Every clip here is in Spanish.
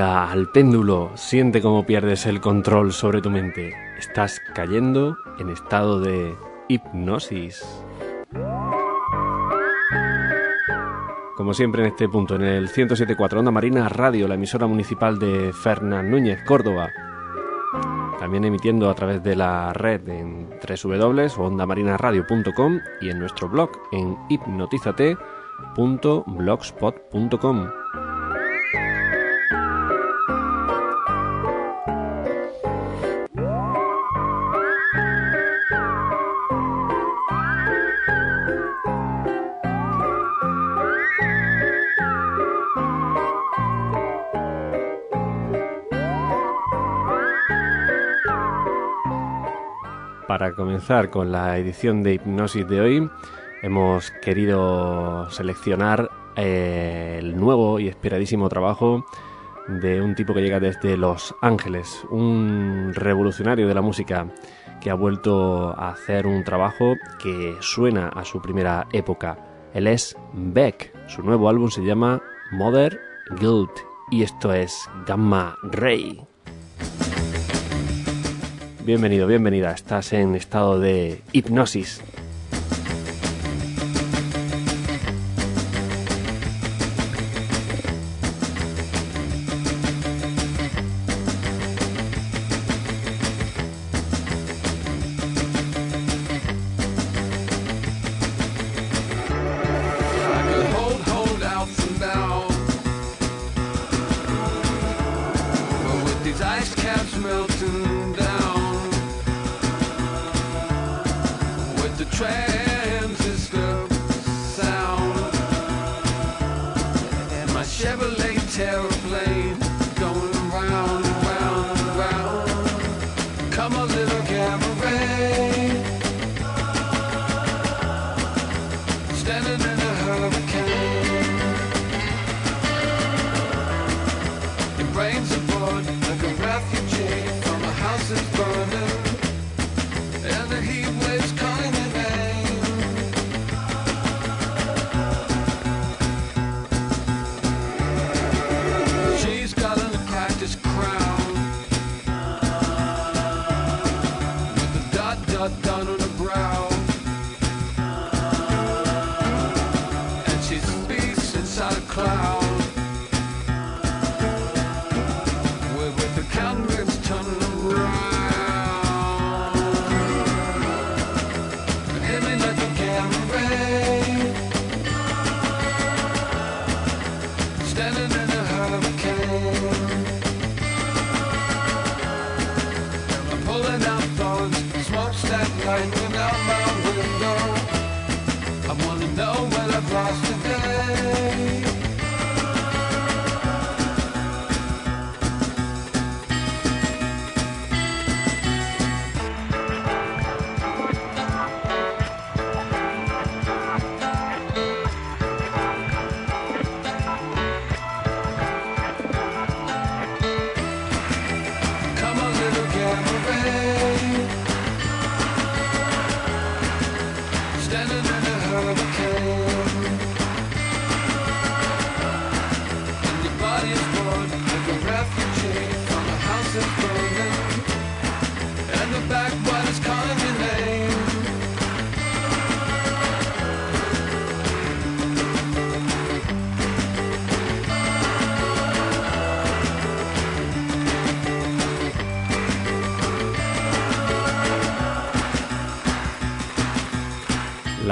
Al péndulo, siente cómo pierdes el control sobre tu mente. Estás cayendo en estado de hipnosis. Como siempre en este punto, en el 107.4 Onda Marina Radio, la emisora municipal de Fernán Núñez, Córdoba. También emitiendo a través de la red en www.ondamarinaradio.com y en nuestro blog en hipnotizate.blogspot.com. comenzar con la edición de Hipnosis de hoy, hemos querido seleccionar eh, el nuevo y esperadísimo trabajo de un tipo que llega desde Los Ángeles, un revolucionario de la música que ha vuelto a hacer un trabajo que suena a su primera época. Él es Beck. Su nuevo álbum se llama Mother Guilt y esto es Gamma Ray. Bienvenido, bienvenida. Estás en estado de hipnosis.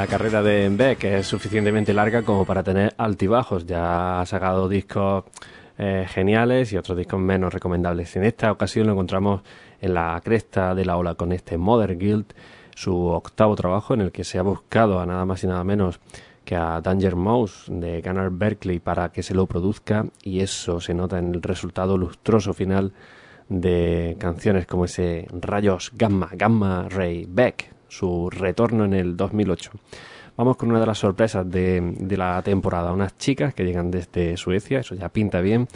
La carrera de Beck es suficientemente larga como para tener altibajos. Ya ha sacado discos eh, geniales y otros discos menos recomendables. En esta ocasión lo encontramos en la cresta de la ola con este Mother Guild, su octavo trabajo en el que se ha buscado a nada más y nada menos que a Danger Mouse de Gunnar Berkeley para que se lo produzca y eso se nota en el resultado lustroso final de canciones como ese Rayos Gamma, Gamma Ray Beck, su retorno en el 2008. Vamos con una de las sorpresas de, la temporada, unas chicas que llegan desde Suecia, eso ya pinta bien,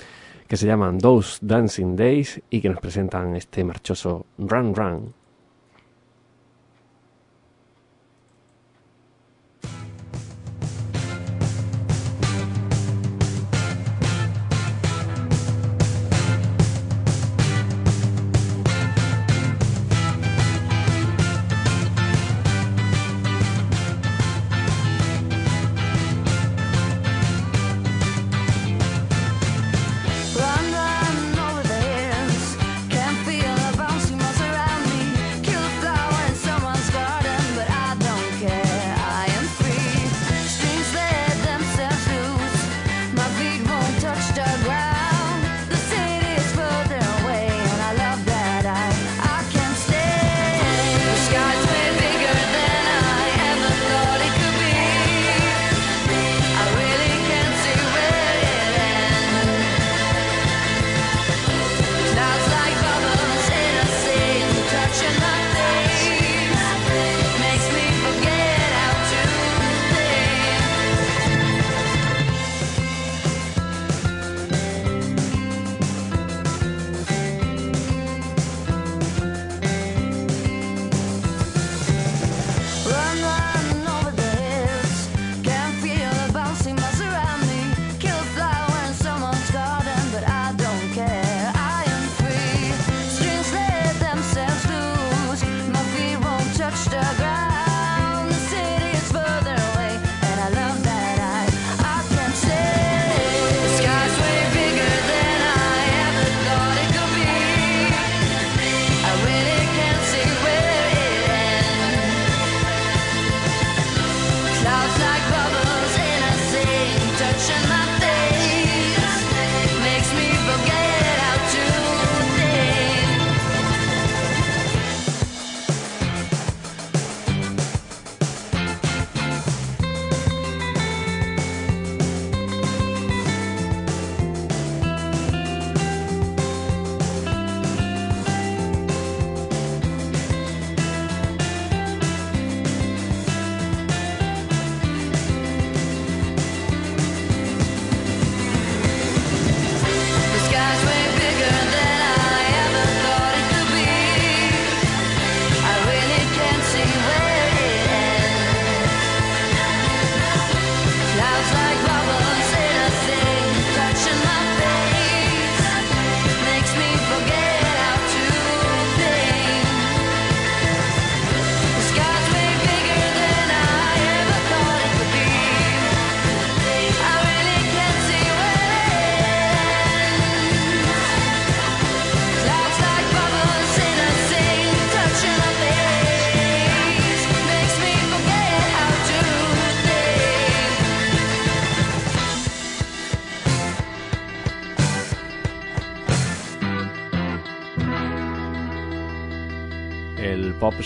que se llaman Those Dancing Days y que nos presentan este marchoso Run Run.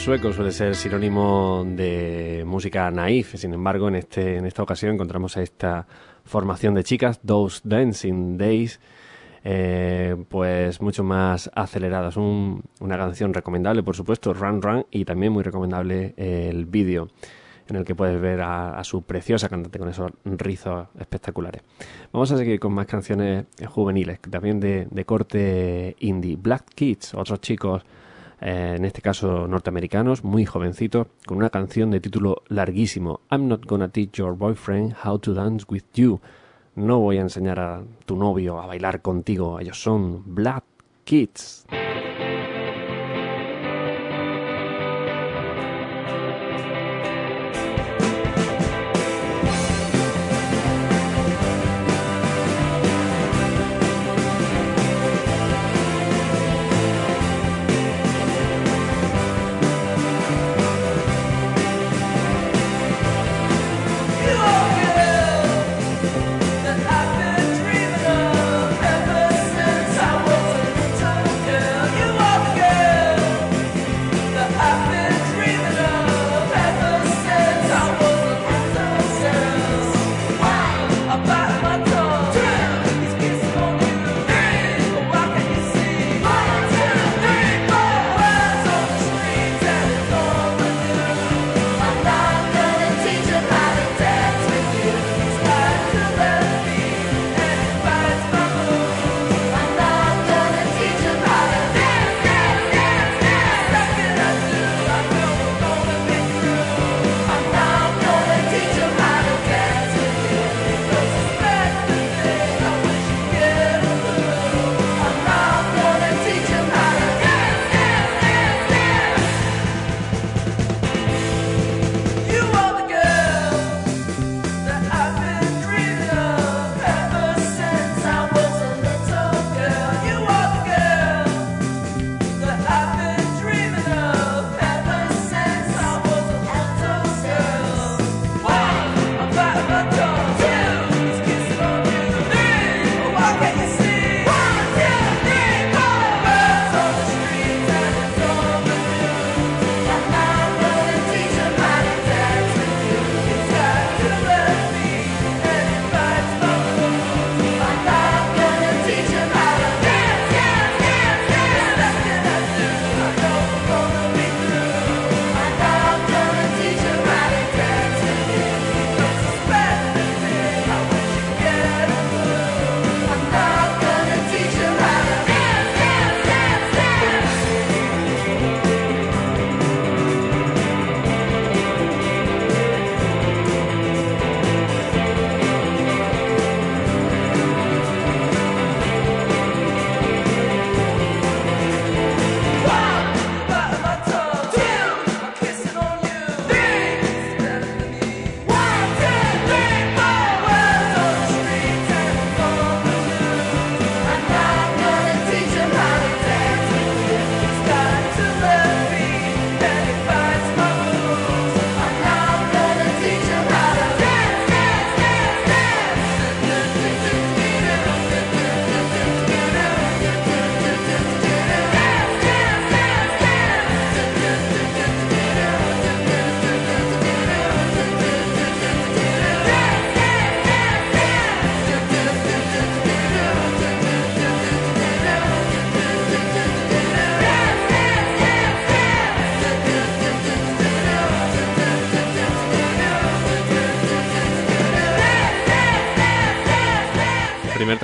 Sueco suele ser sinónimo de música naif, sin embargo, en, este, en esta ocasión encontramos a esta formación de chicas, Those Dancing Days, eh, pues mucho más aceleradas. una canción recomendable, por supuesto, Run Run, y también muy recomendable el vídeo en el que puedes ver a, su preciosa cantante con esos rizos espectaculares. Vamos a seguir con más canciones juveniles, también de, de corte indie. Black Kids, otros chicos eh, en este caso norteamericanos, muy jovencitos, con una canción de título larguísimo, I'm not gonna teach your boyfriend how to dance with you. No voy a enseñar a tu novio a bailar contigo. Ellos son Black Kids.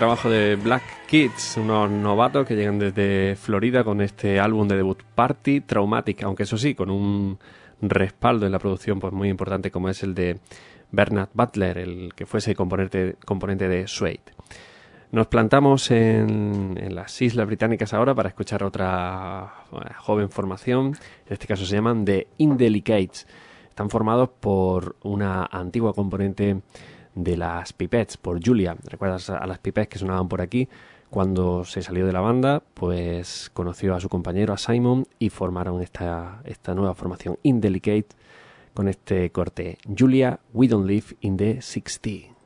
Trabajo de Black Kids, unos novatos que llegan desde Florida con este álbum de debut Party Traumatic, aunque eso sí, con un respaldo en la producción pues muy importante como es el de Bernard Butler, el que fuese componente, componente de Suede. Nos plantamos en, en, las Islas Británicas ahora para escuchar otra joven formación, en este caso se llaman The Indelicates. Están formados por una antigua componente de las Pipettes por Julia. ¿Recuerdas a las Pipettes que sonaban por aquí? Cuando se salió de la banda, pues conoció a su compañero, a Simon, y formaron esta, esta nueva formación Indelicate con este corte Julia, We Don't Live in the 60.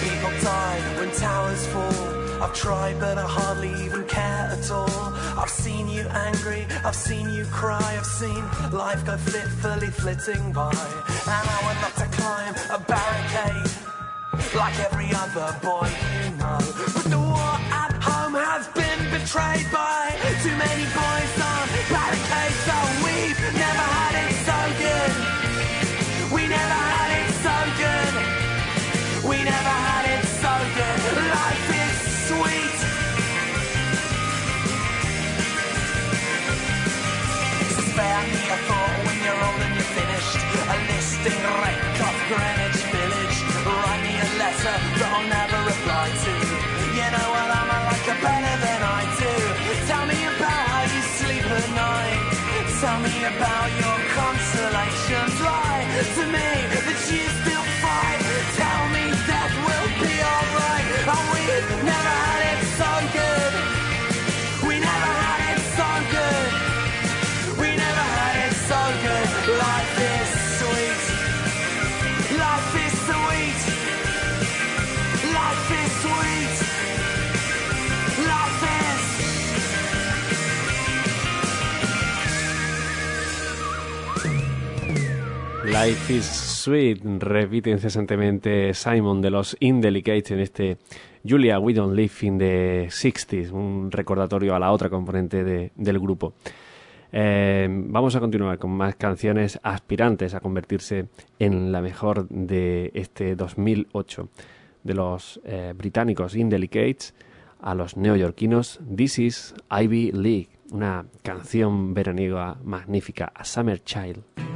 sleep up when towers fall. I've tried, but I hardly even care at all. I've seen you angry, I've seen you cry, I've seen life go fitfully flitting by. And I went not to climb a barricade like every other boy you know. But the war at home has been betrayed by too many boys. You know I like better than I do. Tell me about how you sleep at night. Tell me about your consolation. Fly to me. Life is Sweet, repite incesantemente Simon de los Indelicates en este Julia We Don't Live in the 60s, un recordatorio a la otra componente de, del grupo. Eh, vamos a continuar con más canciones aspirantes a convertirse en la mejor de este 2008, de los eh, británicos Indelicates a los neoyorquinos This is Ivy League, una canción veraniega magnífica, A Summer Child.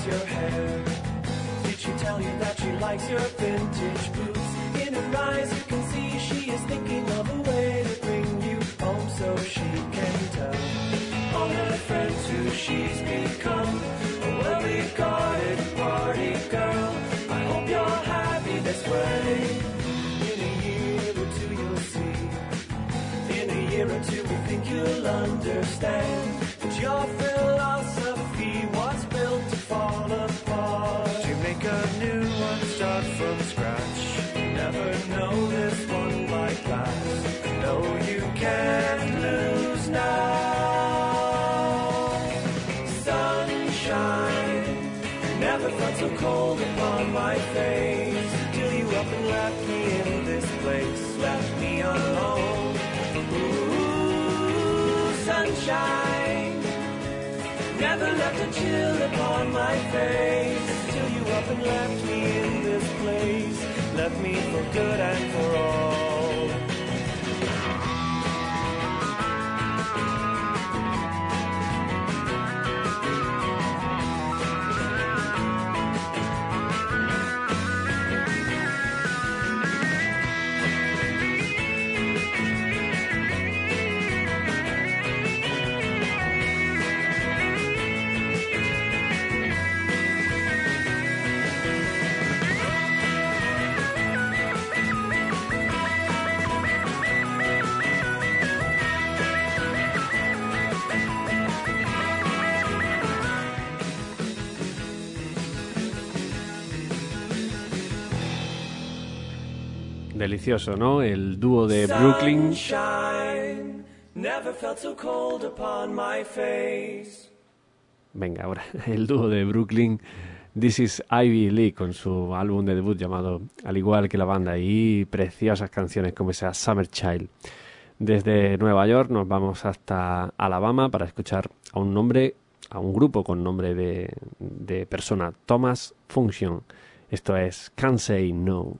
Likes your hair? Did she tell you that she likes your vintage boots? In her eyes, you can see she is thinking of a way to bring you home so she can tell all her friends who she's become. A well regarded party girl. I hope you're happy this way. In a year or two, you'll see. In a year or two, we think you'll understand that your philosophy make a new one, start from scratch. Never know this one might last. No, you can't lose now. Sunshine never felt so cold upon my face. Till you up and left me in this place, left me alone. Ooh, sunshine never left a chill upon my face. Left me in this place, left me for good and for all. Delicioso, ¿no? El dúo de Brooklyn. Venga, ahora el dúo de Brooklyn, This is Ivy Lee, con su álbum de debut llamado Al igual que la banda, y preciosas canciones como esa Summer Child. Desde Nueva York nos vamos hasta Alabama para escuchar a un nombre, a un grupo con nombre de, de persona, Thomas Function. Esto es Can't Say No.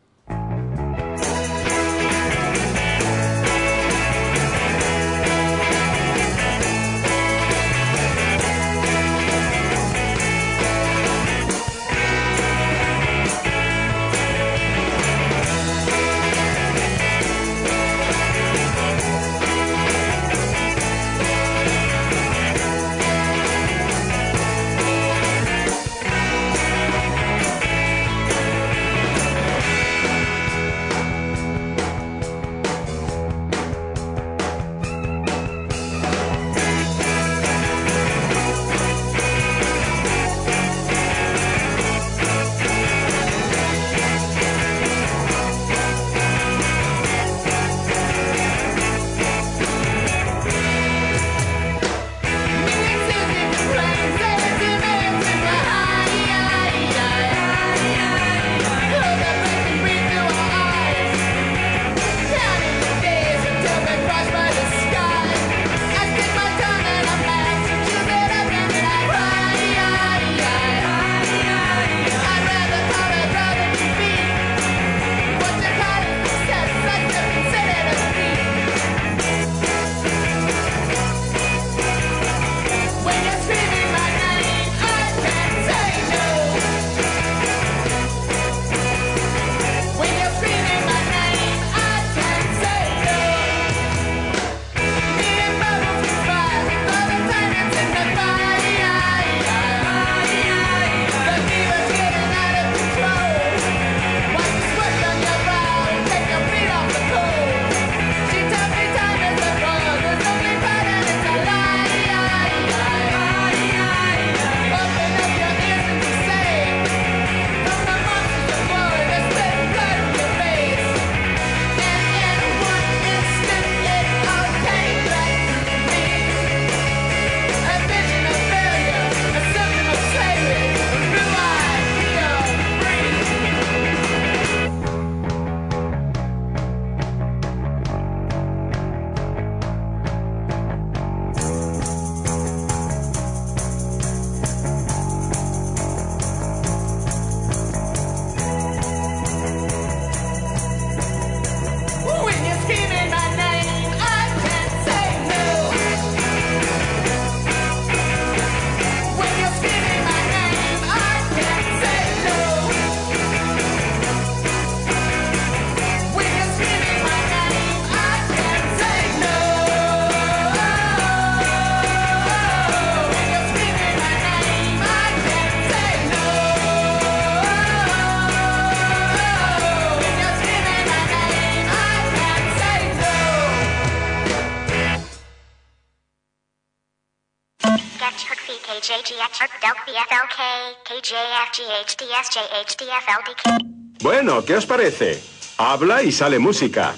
Bueno, ¿qué os parece? Habla y sale música.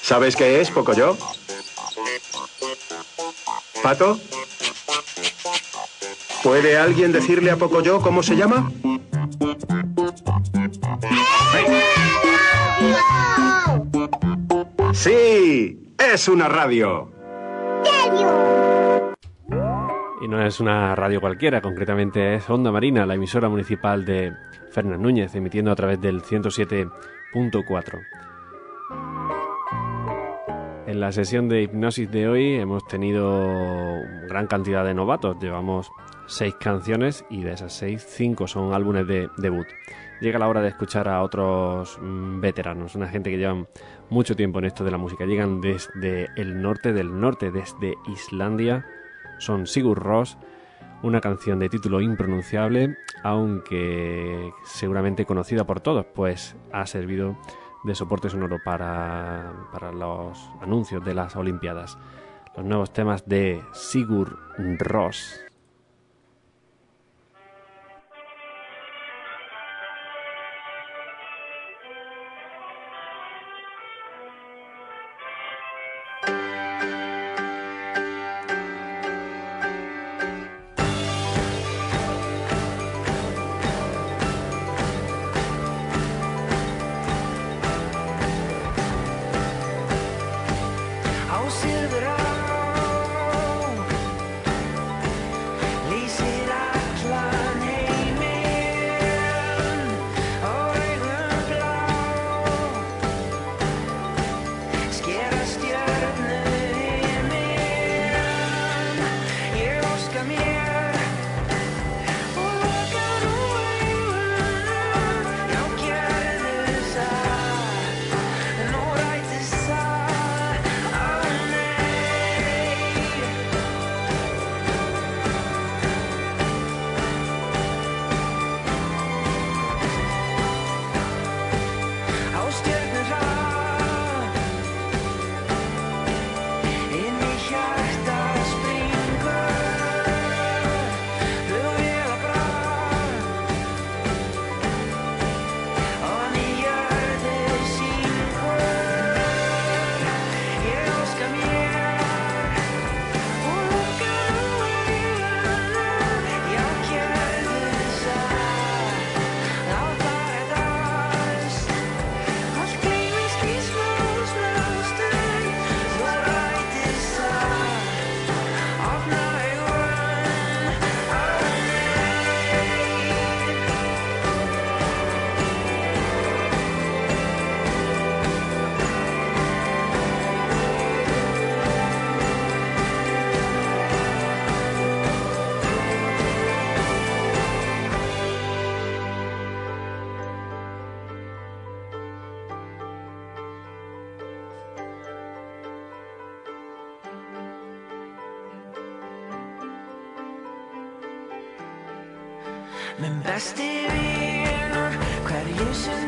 ¿Sabes qué es, Pocoyo? ¿Pato? ¿Puede alguien decirle a Pocoyo cómo se llama? Sí, es una radio. Y no es una radio cualquiera, concretamente es Onda Marina, la emisora municipal de Fernández Núñez, emitiendo a través del 107.4. En la sesión de hipnosis de hoy hemos tenido gran cantidad de novatos, llevamos seis canciones y de esas seis, cinco son álbumes de debut. Llega la hora de escuchar a otros mm, veteranos, una gente que llevan mucho tiempo en esto de la música. Llegan desde el norte del norte, desde Islandia. Son Sigur Ross, una canción de título impronunciable, aunque seguramente conocida por todos, pues ha servido de soporte sonoro para, para los anuncios de las Olimpiadas. Los nuevos temas de Sigur Ross. Á illusion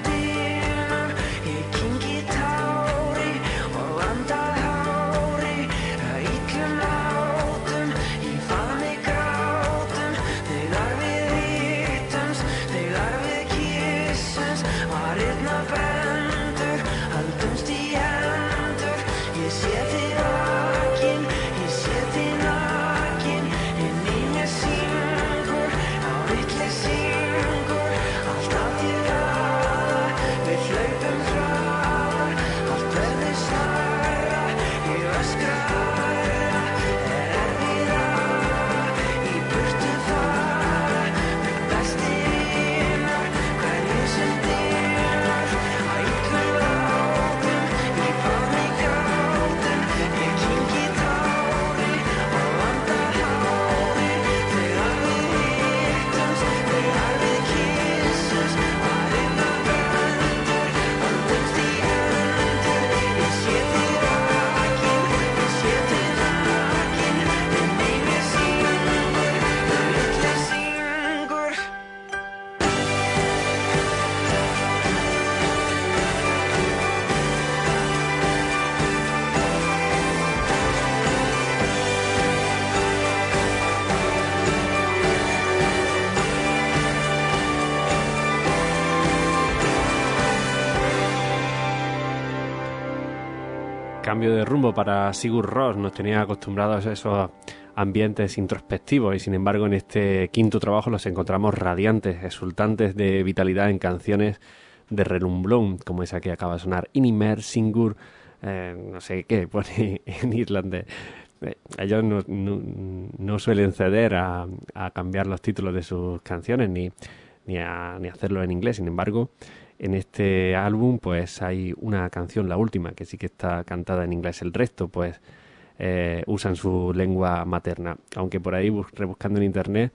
cambio de rumbo para Sigur Ross nos tenía acostumbrados a esos ambientes introspectivos y sin embargo en este quinto trabajo los encontramos radiantes, exultantes de vitalidad en canciones de relumblón, como esa que acaba de sonar, Inimer, Singur, eh, no sé qué pone en irlandés. Eh, ellos no, no- no suelen ceder a, a cambiar los títulos de sus canciones ni, ni, a, ni hacerlo en inglés. Sin embargo, en este álbum pues hay una canción, la última, que sí que está cantada en inglés. El resto pues eh, usan su lengua materna. Aunque por ahí bus- rebuscando en internet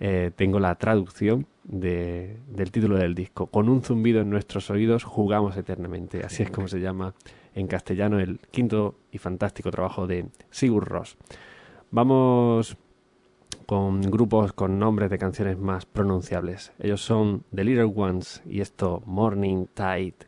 eh, tengo la traducción de- del título del disco. Con un zumbido en nuestros oídos jugamos eternamente. Así es como se llama en castellano el quinto y fantástico trabajo de Sigur Ross. Vamos con grupos con nombres de canciones más pronunciables. Ellos son The Little Ones y esto Morning Tide.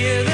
Hear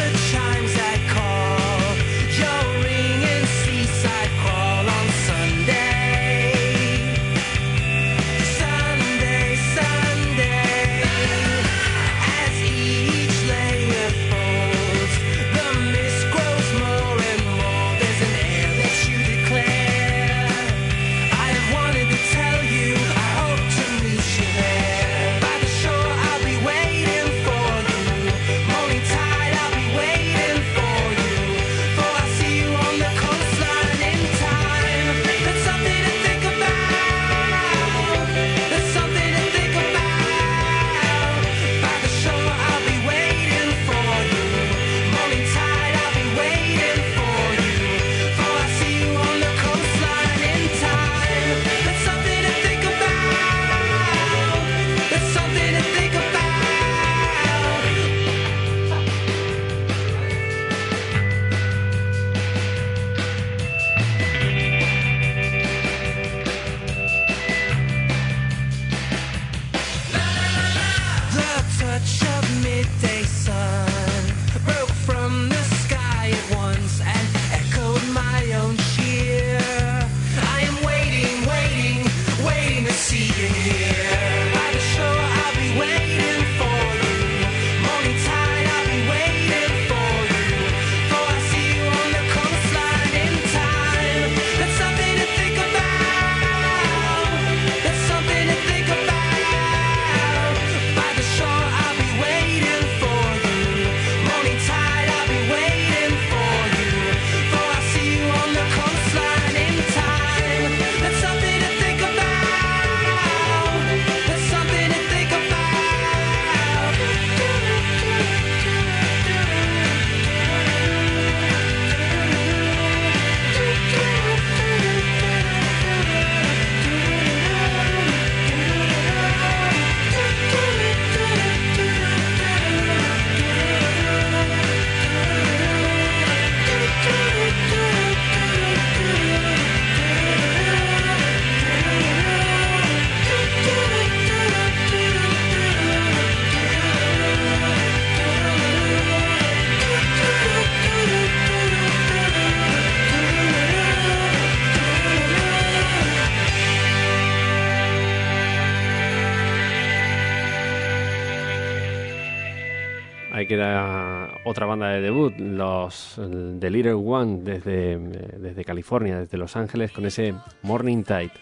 otra banda de debut, los The Little One desde, eh, desde California, desde Los Ángeles, con ese Morning Tide.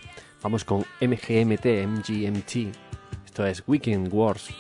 Vamos con MGMT, MGMT. Esto es Weekend Wars.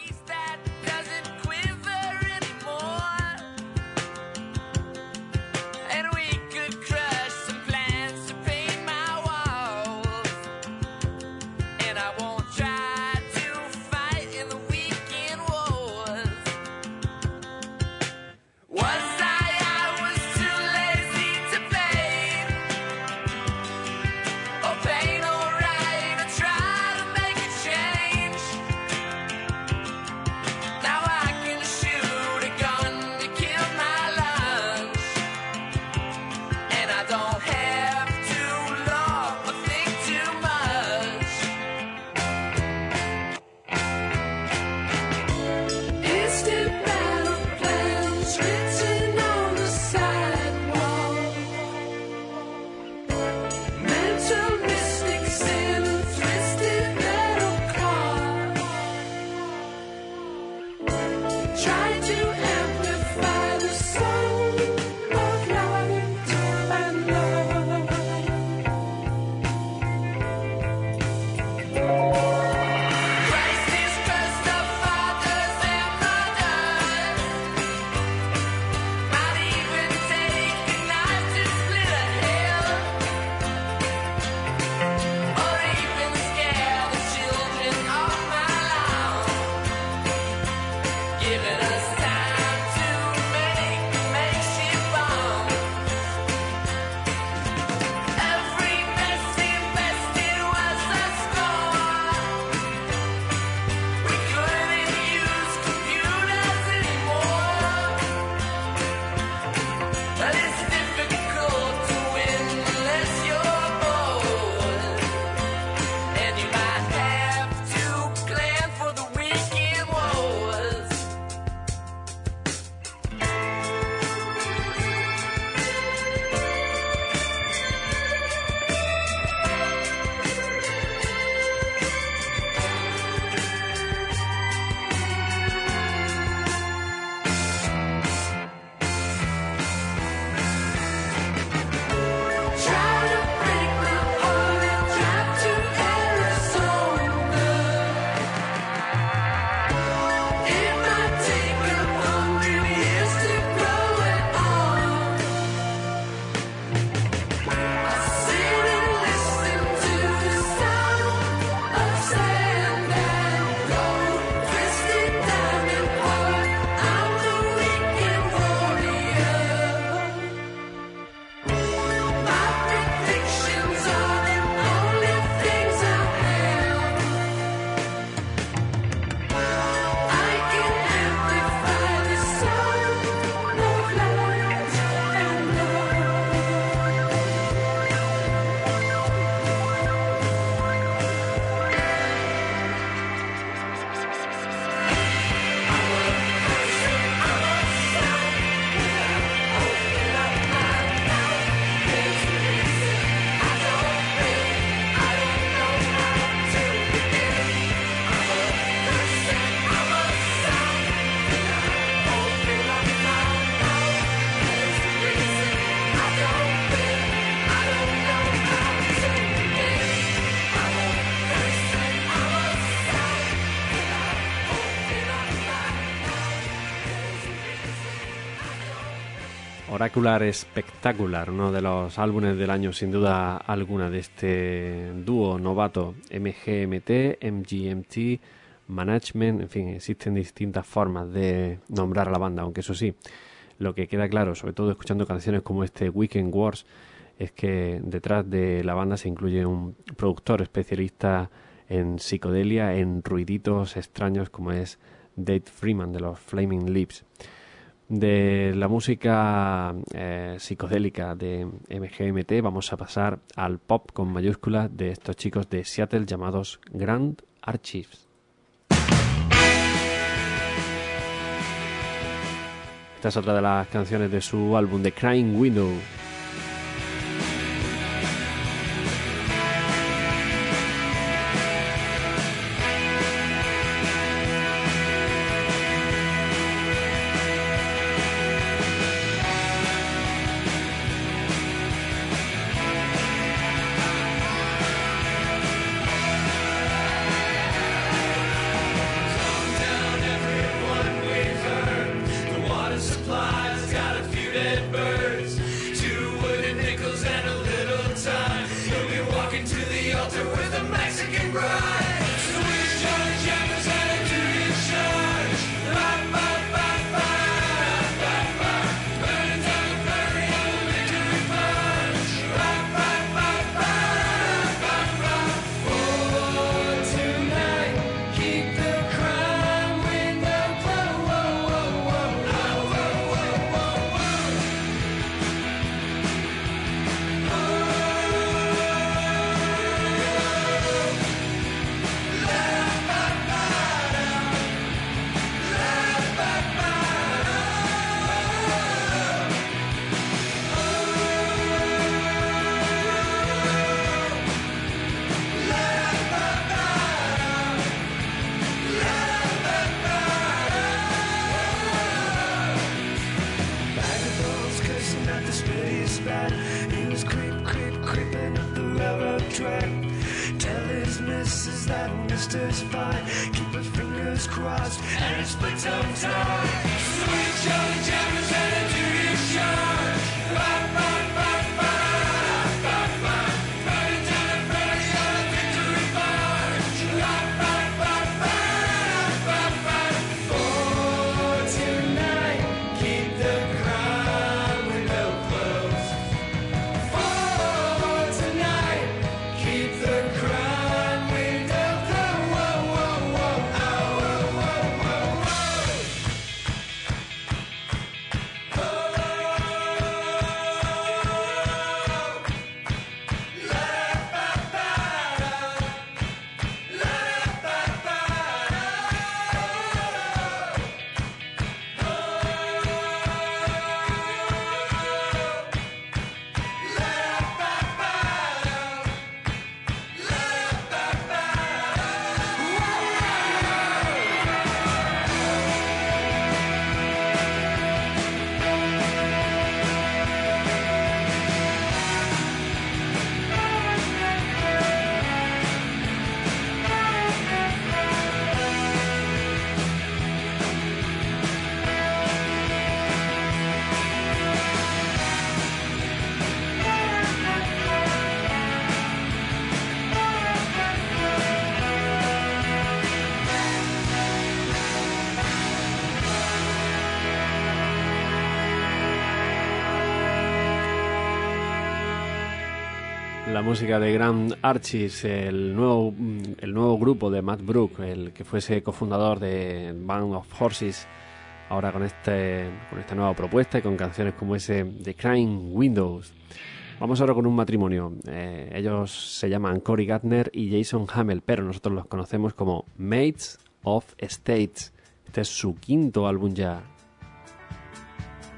Spectacular, uno de los álbumes del año sin duda alguna de este dúo novato MGMT, MGMT, Management, en fin, existen distintas formas de nombrar a la banda, aunque eso sí, lo que queda claro, sobre todo escuchando canciones como este Weekend Wars, es que detrás de la banda se incluye un productor especialista en psicodelia, en ruiditos extraños como es Dave Freeman de los Flaming Lips de la música eh, psicodélica de MGMT vamos a pasar al pop con mayúsculas de estos chicos de Seattle llamados Grand Archives. Esta es otra de las canciones de su álbum The Crying Window. música de Grand Archies, el nuevo, el nuevo grupo de Matt Brook, el que fuese cofundador de Band of Horses, ahora con, este, con esta nueva propuesta y con canciones como ese The Crying Windows. Vamos ahora con un matrimonio. Eh, ellos se llaman Cory Gardner y Jason Hamel, pero nosotros los conocemos como Mates of States. Este es su quinto álbum ya.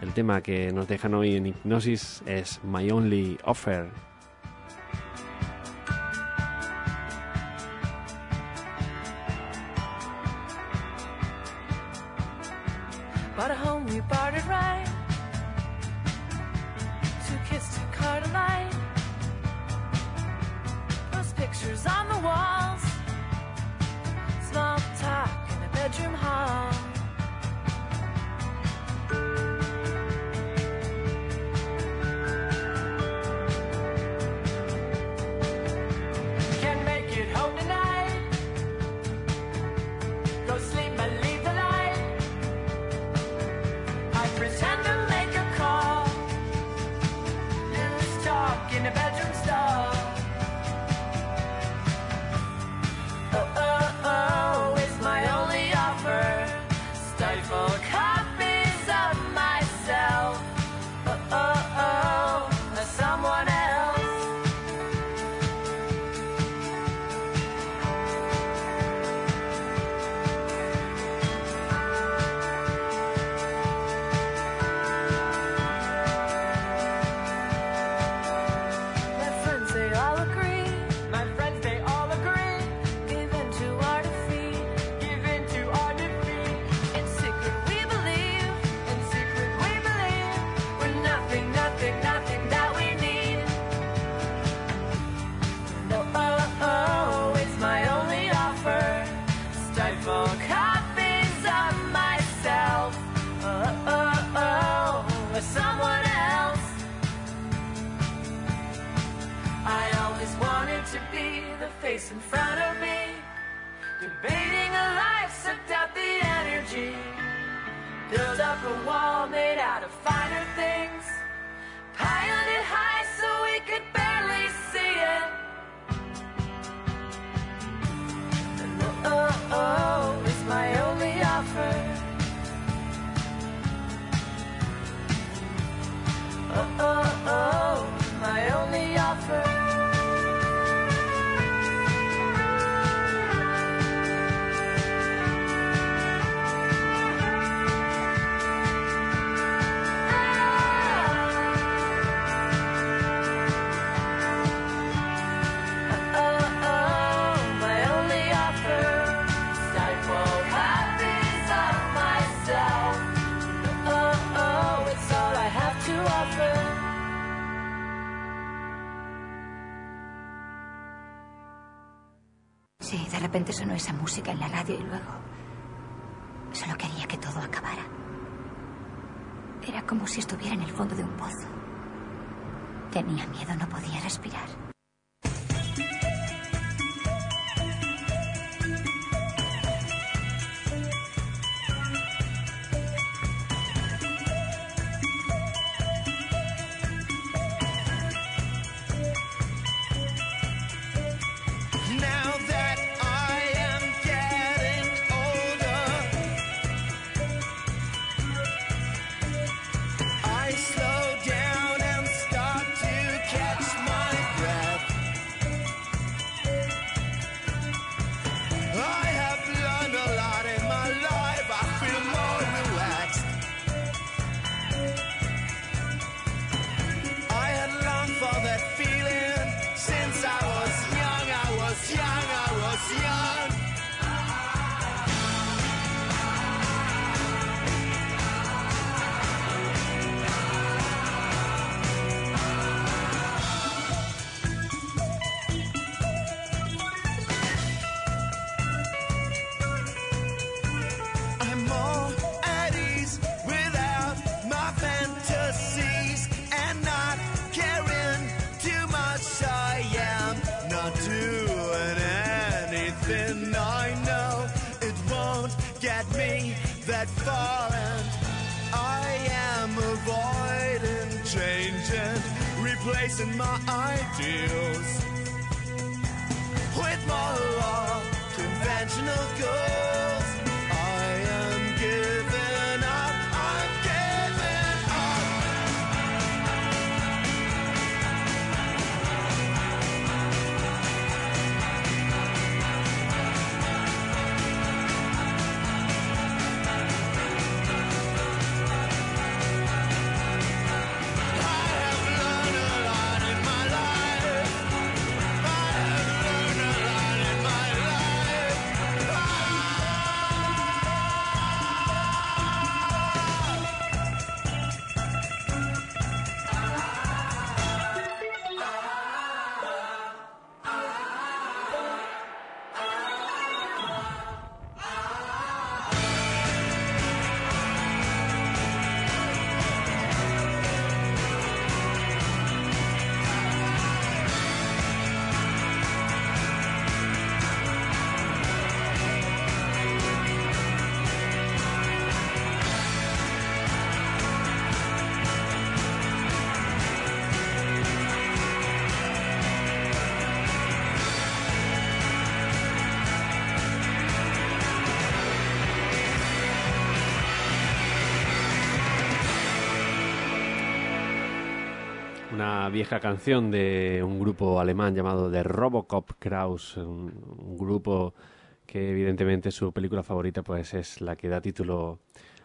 El tema que nos dejan hoy en Hipnosis es My Only Offer. bedroom hall. finer things. Repente sonó esa música en la radio y luego... Solo quería que todo acabara. Era como si estuviera en el fondo de un pozo. Tenía miedo, no podía respirar. I replacing my ideals with more conventional goals. Vieja canción de un grupo alemán llamado The Robocop Kraus, un, grupo que evidentemente su película favorita pues es la que da título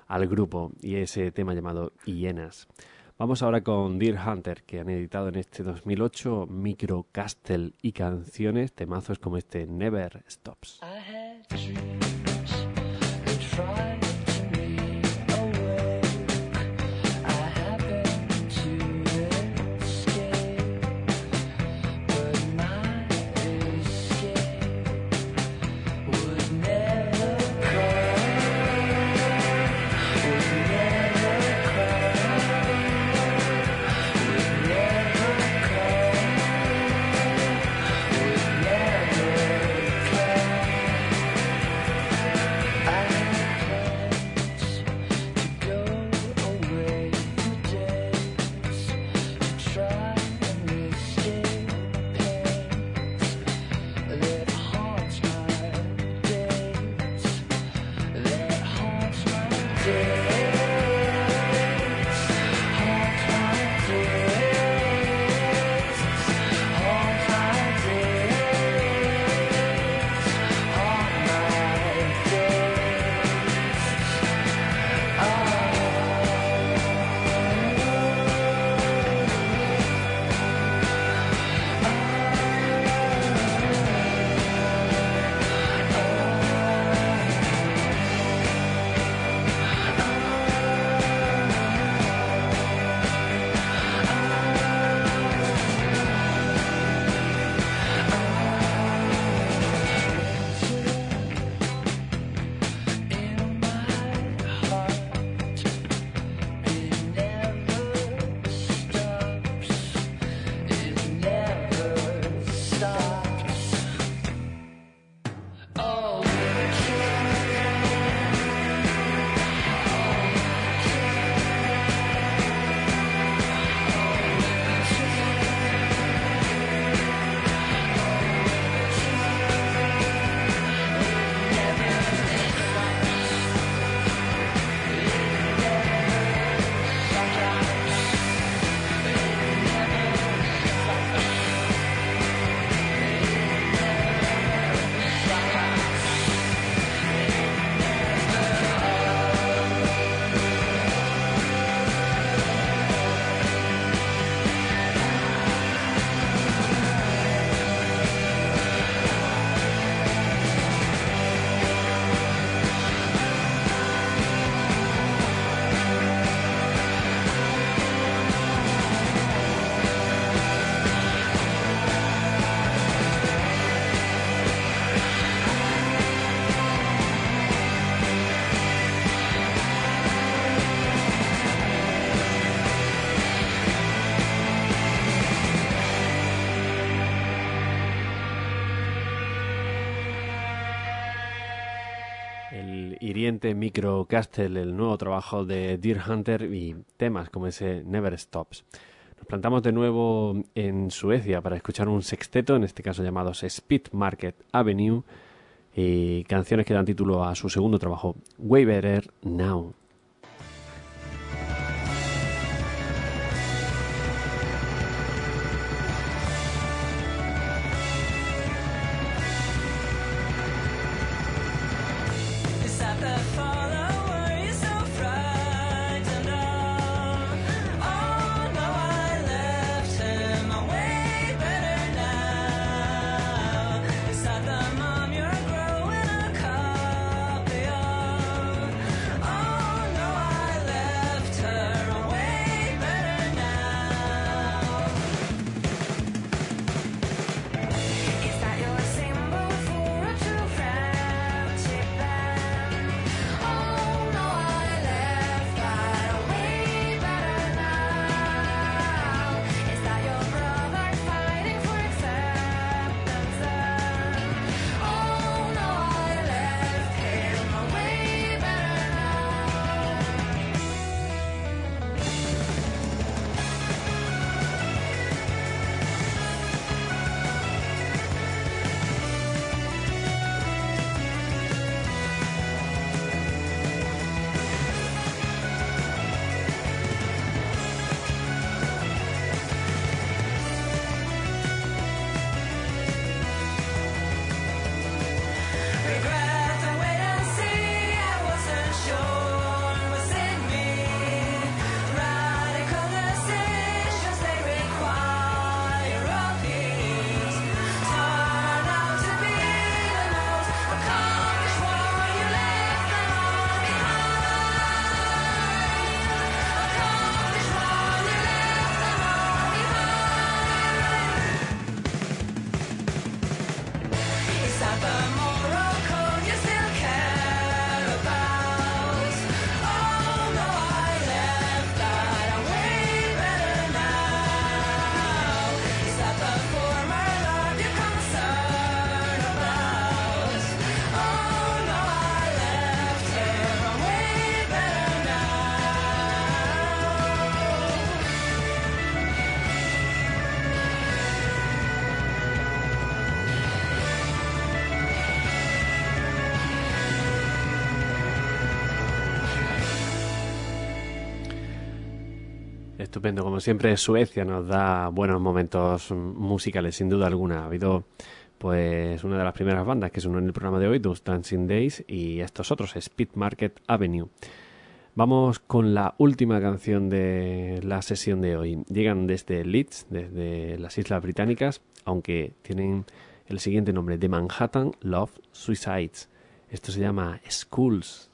al grupo y ese tema llamado Hienas. Vamos ahora con Deer Hunter, que han editado en este 2008 Micro Castle y canciones, temazos como este Never Stops. Ambiente Microcastle, el nuevo trabajo de Deer Hunter y temas como ese Never Stops. Nos plantamos de nuevo en Suecia para escuchar un sexteto, en este caso llamados Speed Market Avenue, y canciones que dan título a su segundo trabajo, Way Better Now. Estupendo, como siempre Suecia nos da buenos momentos musicales, sin duda alguna. Ha habido pues una de las primeras bandas que sonó en el programa de hoy, Those Dancing Days, y estos otros, Speed Market Avenue. Vamos con la última canción de la sesión de hoy. Llegan desde Leeds, desde las Islas Británicas, aunque tienen el siguiente nombre, The Manhattan Love Suicides. Esto se llama Schools.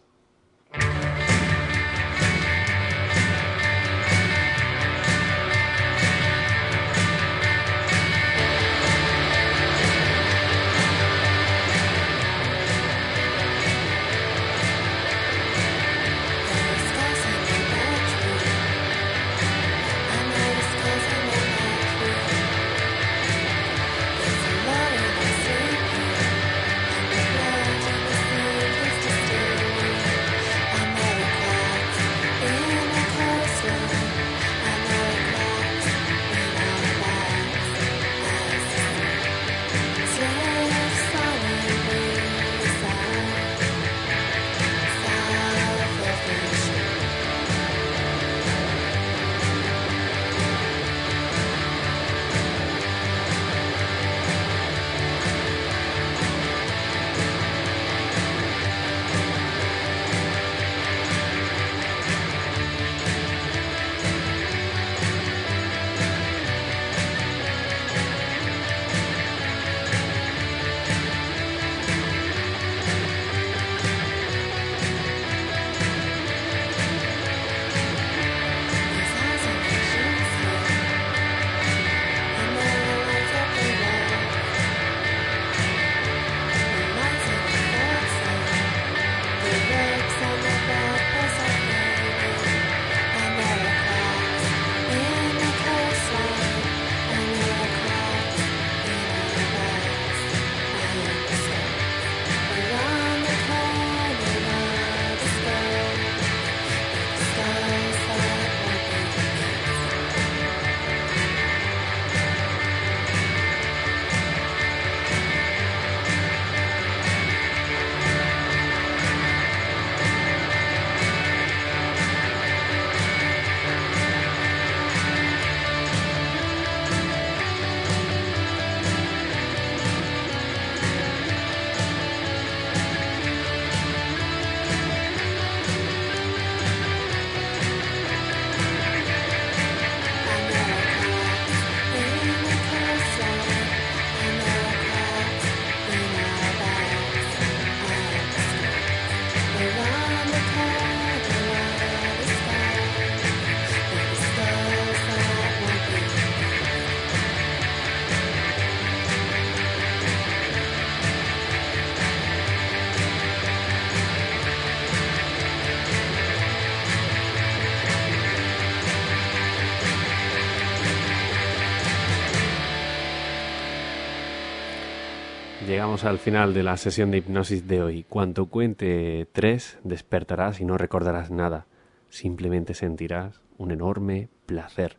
Llegamos al final de la sesión de hipnosis de hoy. Cuando cuente tres, despertarás y no recordarás nada. Simplemente sentirás un enorme placer.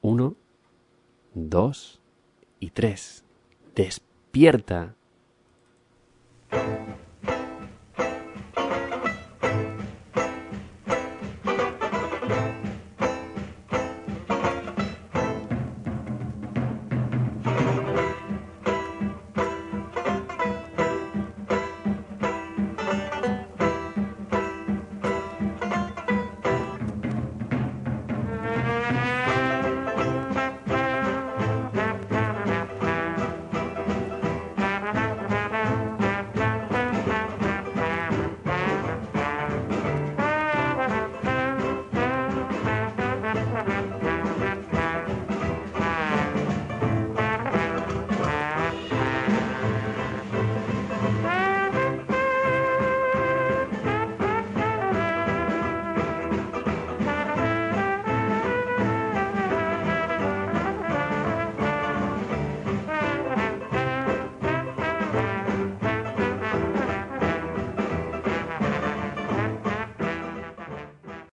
Uno, dos y tres. Despierta.